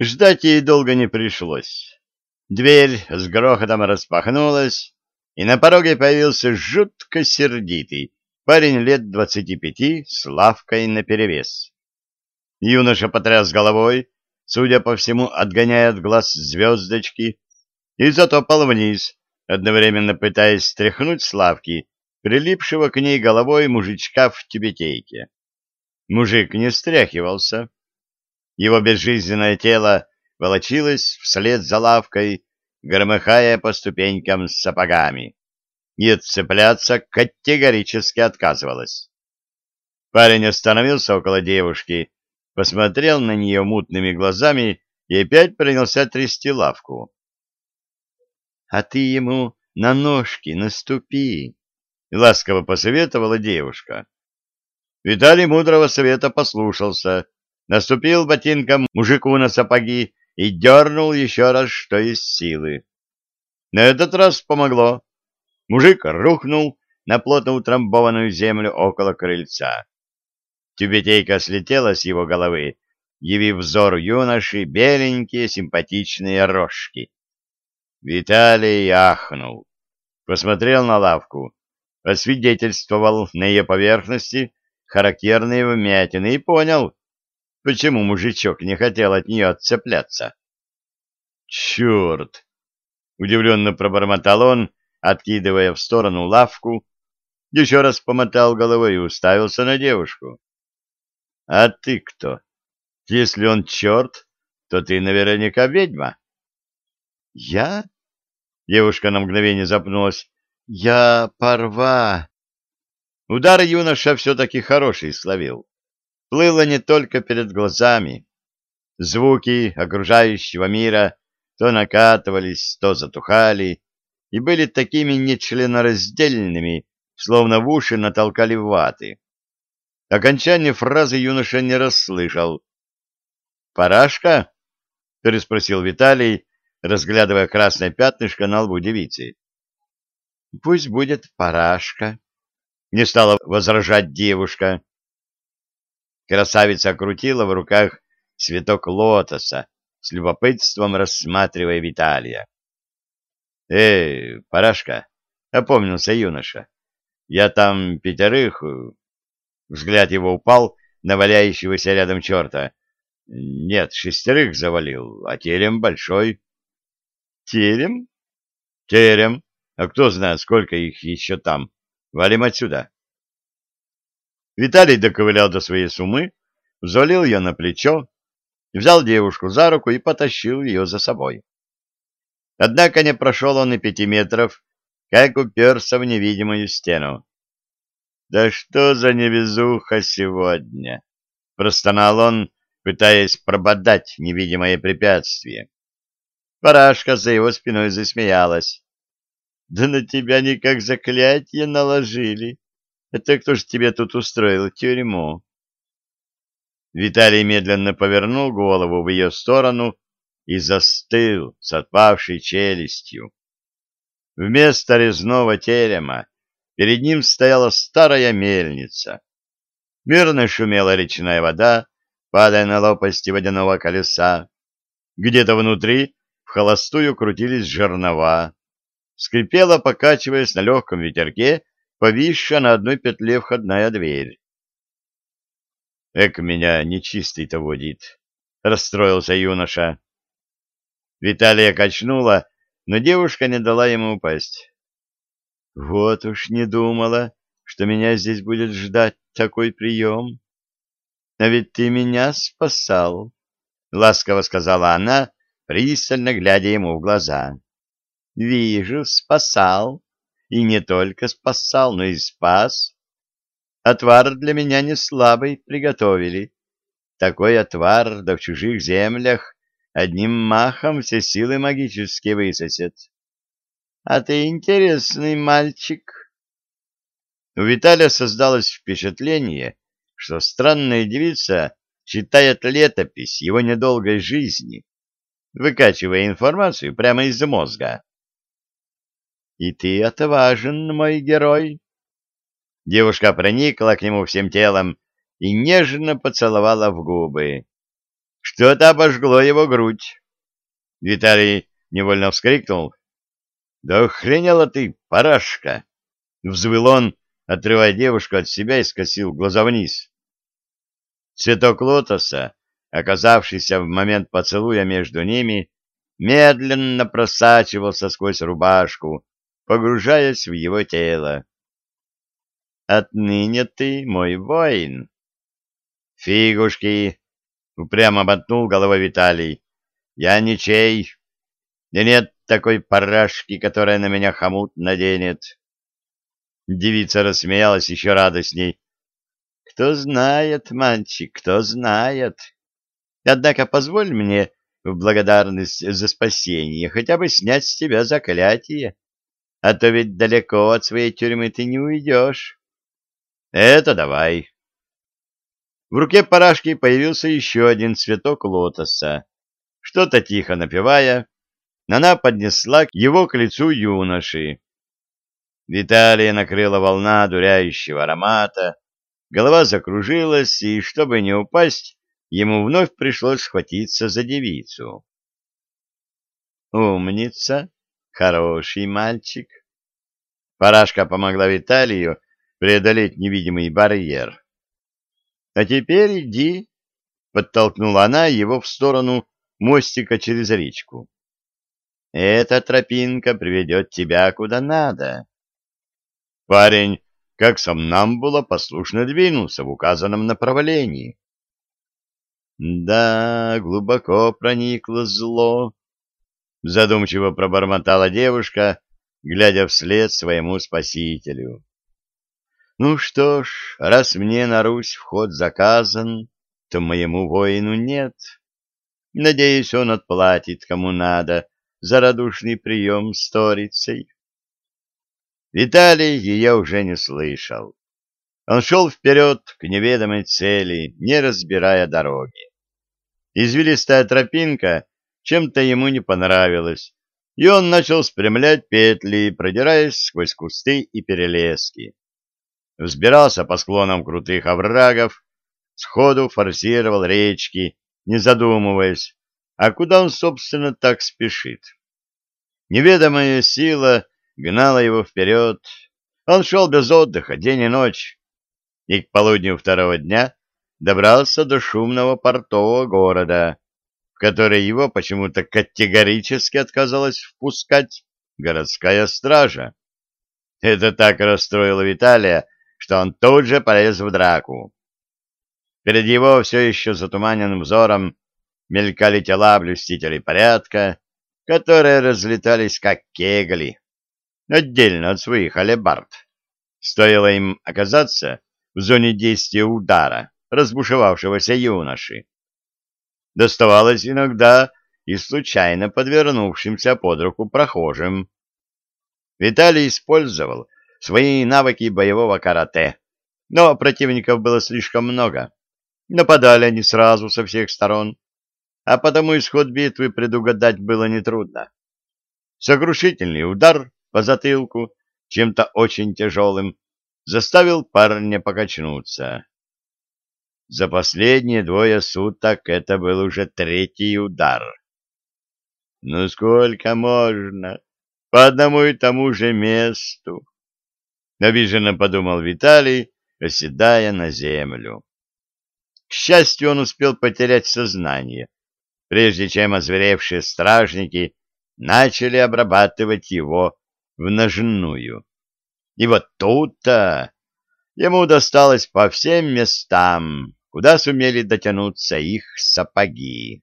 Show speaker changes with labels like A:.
A: Ждать ей долго не пришлось. Дверь с грохотом распахнулась, и на пороге появился жутко сердитый парень лет двадцати пяти с лавкой наперевес. Юноша потряс головой, судя по всему, отгоняя от глаз звездочки, и затопал вниз, одновременно пытаясь стряхнуть с лавки прилипшего к ней головой мужичка в тюбетейке. Мужик не стряхивался. Его безжизненное тело волочилось вслед за лавкой, громыхая по ступенькам с сапогами, и отцепляться категорически отказывалось. Парень остановился около девушки, посмотрел на нее мутными глазами и опять принялся трясти лавку. — А ты ему на ножки наступи, — ласково посоветовала девушка. Виталий мудрого совета послушался, наступил ботинком мужику на сапоги и дернул еще раз, что из силы. На этот раз помогло. Мужик рухнул на плотно утрамбованную землю около крыльца. Тюбетейка слетела с его головы, явив взор юноши беленькие симпатичные рожки. Виталий ахнул, посмотрел на лавку, освидетельствовал на ее поверхности характерные вмятины и понял, почему мужичок не хотел от нее отцепляться. «Черт!» — удивленно пробормотал он, откидывая в сторону лавку, еще раз помотал головой и уставился на девушку. «А ты кто? Если он черт, то ты наверняка ведьма». «Я?» — девушка на мгновение запнулась. «Я порва». Удар юноша все-таки хороший словил плыло не только перед глазами. Звуки окружающего мира то накатывались, то затухали, и были такими нечленораздельными, словно в уши натолкали ваты. Окончание фразы юноша не расслышал. «Парашка?» — переспросил Виталий, разглядывая красное пятнышко на лбу девицы. «Пусть будет парашка», — не стала возражать девушка. Красавица крутила в руках цветок лотоса, с любопытством рассматривая Виталия. — Эй, парашка, — опомнился юноша, — я там пятерых... Взгляд его упал на валяющегося рядом черта. Нет, шестерых завалил, а терем большой. — Терем? — Терем. А кто знает, сколько их еще там. Валим отсюда. Виталий доковылял до своей сумы, взвалил ее на плечо, взял девушку за руку и потащил ее за собой. Однако не прошел он и пяти метров, как уперся в невидимую стену. «Да что за невезуха сегодня!» — простонал он, пытаясь прободать невидимое препятствие. Парашка за его спиной засмеялась. «Да на тебя никак заклятие наложили!» Это кто ж тебе тут устроил тюрьму? Виталий медленно повернул голову в ее сторону и застыл с отпавшей челюстью. Вместо резного терема перед ним стояла старая мельница. Мирно шумела речная вода, падая на лопасти водяного колеса. Где-то внутри в холостую крутились жернова. Скрипела, покачиваясь на легком ветерке, повисшая на одной петле входная дверь. «Эк, меня нечистый-то водит!» — расстроился юноша. Виталия качнула, но девушка не дала ему упасть. «Вот уж не думала, что меня здесь будет ждать такой прием. А ведь ты меня спасал», — ласково сказала она, пристально глядя ему в глаза. «Вижу, спасал и не только спасал, но и спас. Отвар для меня не слабый приготовили. Такой отвар, да в чужих землях, одним махом все силы магические высосет. А ты интересный мальчик. У Виталия создалось впечатление, что странная девица читает летопись его недолгой жизни, выкачивая информацию прямо из мозга. И ты отважен, мой герой. Девушка проникла к нему всем телом и нежно поцеловала в губы. Что-то обожгло его грудь. Виталий невольно вскрикнул. «Да охренела ты, парашка!» Взвыл он, отрывая девушку от себя и скосил глаза вниз. Цветок лотоса, оказавшийся в момент поцелуя между ними, медленно просачивался сквозь рубашку, погружаясь в его тело. «Отныне ты мой воин!» «Фигушки!» — упрямо мотнул головой Виталий. «Я ничей, и нет такой парашки, которая на меня хомут наденет». Девица рассмеялась еще радостней. «Кто знает, мальчик, кто знает. Однако позволь мне в благодарность за спасение хотя бы снять с тебя заклятие, а то ведь далеко от своей тюрьмы ты не уйдешь». «Это давай». В руке парашки появился еще один цветок лотоса. Что-то тихо напевая, она поднесла его к лицу юноши. Виталия накрыла волна дуряющего аромата, голова закружилась, и, чтобы не упасть, ему вновь пришлось схватиться за девицу. «Умница, хороший мальчик!» Парашка помогла Виталию преодолеть невидимый барьер. «А теперь иди!» — подтолкнула она его в сторону мостика через речку. «Эта тропинка приведет тебя куда надо». Парень, как сам нам было, послушно двинулся в указанном направлении. «Да, глубоко проникло зло», — задумчиво пробормотала девушка, глядя вслед своему спасителю. «Ну что ж, раз мне на Русь вход заказан, то моему воину нет. Надеюсь, он отплатит кому надо за радушный прием сторицей». Виталий ее уже не слышал. Он шел вперед к неведомой цели, не разбирая дороги. Извилистая тропинка чем-то ему не понравилась, и он начал спрямлять петли, продираясь сквозь кусты и перелески. Взбирался по склонам крутых оврагов, сходу форсировал речки, не задумываясь, а куда он, собственно, так спешит. Неведомая сила гнала его вперед. Он шел без отдыха день и ночь, и к полудню второго дня добрался до шумного портового города, в который его почему-то категорически отказалась впускать городская стража. Это так расстроило Виталия, что он тут же полез в драку. Перед его все еще затуманенным взором мелькали тела блюстителей порядка, которые разлетались как кегли отдельно от своих алебард. Стоило им оказаться в зоне действия удара разбушевавшегося юноши. Доставалось иногда и случайно подвернувшимся под руку прохожим. Виталий использовал свои навыки боевого карате, но противников было слишком много. Нападали они сразу со всех сторон, а потому исход битвы предугадать было нетрудно. Сокрушительный удар по затылку чем-то очень тяжелым, заставил парня покачнуться. За последние двое суток это был уже третий удар. «Ну сколько можно? По одному и тому же месту!» Обиженно подумал Виталий, оседая на землю. К счастью, он успел потерять сознание, прежде чем озверевшие стражники начали обрабатывать его в ножную. И вот тут-то ему досталось по всем местам, куда сумели дотянуться их сапоги.